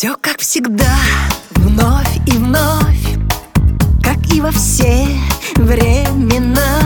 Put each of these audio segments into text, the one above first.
Все как всегда, вновь и вновь, как и во все времена.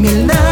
Milagro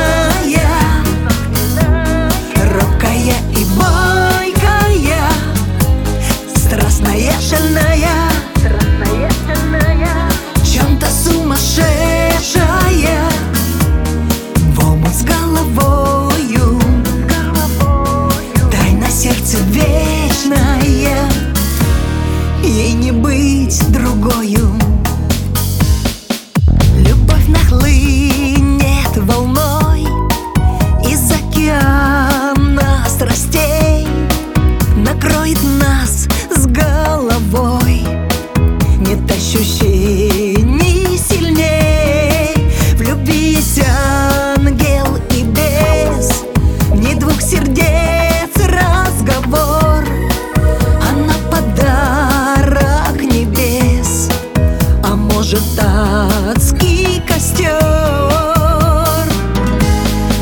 идиотский костер.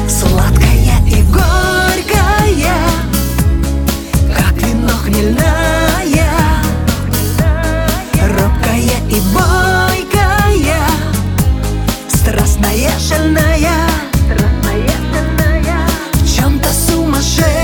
Сладкая и горькая Как вино хмельная. Робкая и бойкая Страстная, шальная В чем-то сумасшедшая.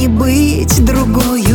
не быть другой.